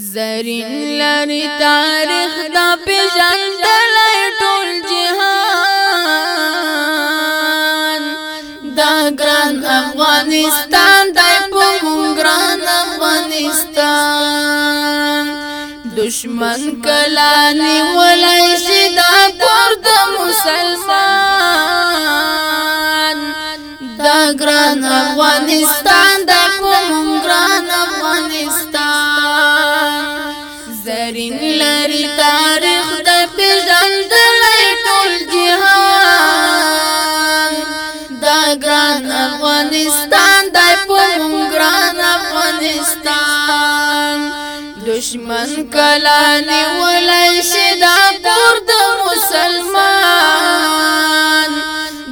زرین لري تاریخ دا پیژندل ٹول جهان دا گران افغانستان دا په مونږ افغانستان دشمن کلا نیولای دا کور د مسلمان دا گران افغانستان دا په دشمن کلا نیولای شي دا پور د مسلمان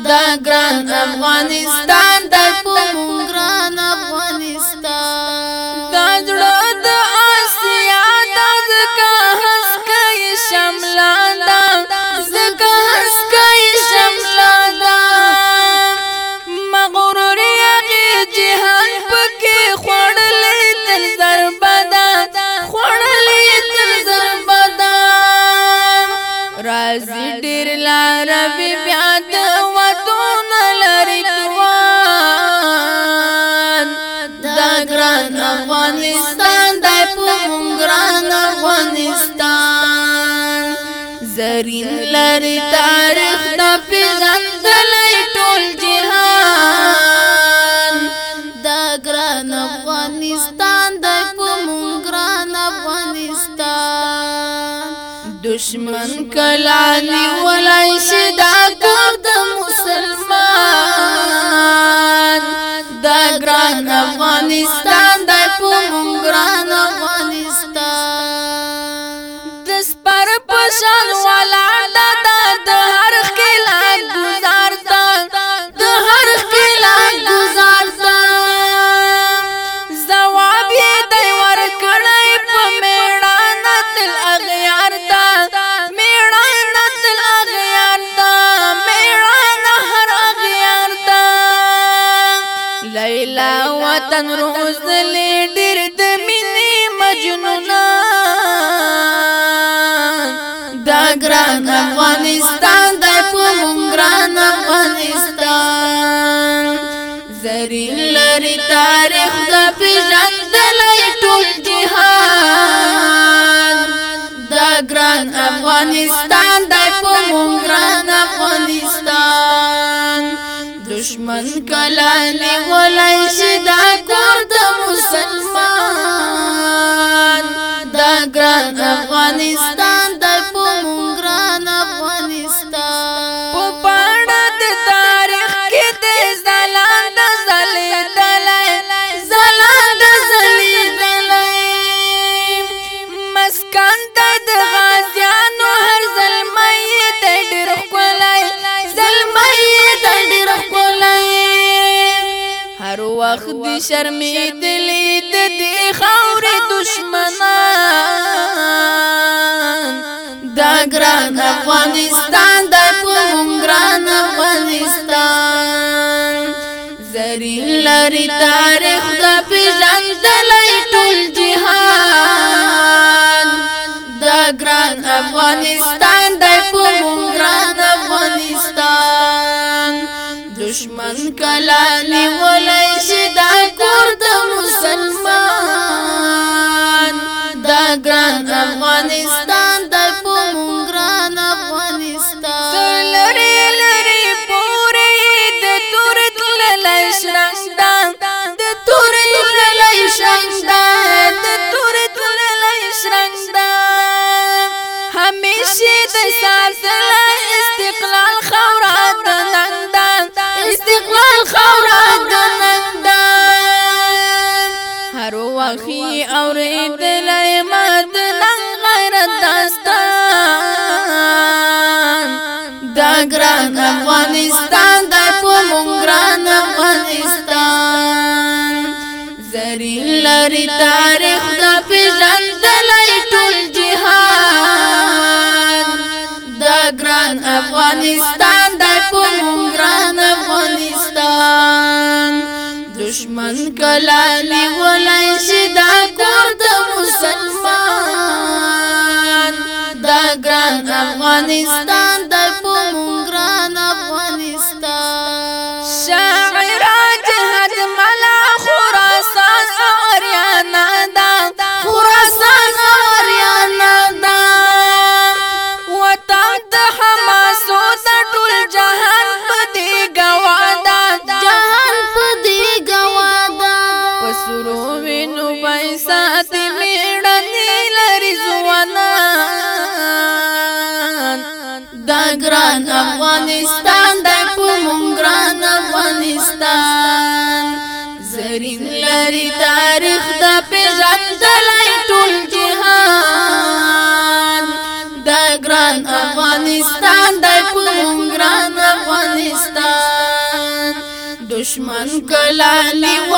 دا ګران افغانستان عربي بیا د وطن لري توان دا ګران افغانستان دای په مونږ ګران افغانستان زرین لري تاریخ د پیژن دشمن کلانی ولای شدا کار د مسلمان دا ګران افغانستان وطن روزل ډېر د مینې مجنونا دا ګران افغانستان د کوم ګران افغانستان زری لري تاریخ د پیژندلې ټول جهان دا ګران افغانستان د کوم ګران افغانستان دشمن کله نه ولای شي دا د غازیانو هر زلمی ته ډېر ښکلی زلمی ته ډېر ښکلی هر وخت دې شرمېدلې د دې خاورې دشمنان دا ګران افغانستان دا کوم ګران افغانستان زری لري تاریخ د افغانستان د پومګران افغانستان دشمن کلا نیولای کړل خورا د نندان هر وخی اورېدل مات نن غیرت داستان دا ګران افغانستان د پومون ګران افغانستان زری لري تاریخ د پیژندلای ټول جهان دا ګران افغانستان la دا ګران افغانستان دا په مونږ ګران افغانستان زرین لري تاریخ دا پیژندلای ټول جهان دا ګران افغانستان دا په مونږ ګران افغانستان دشمن کلا لیو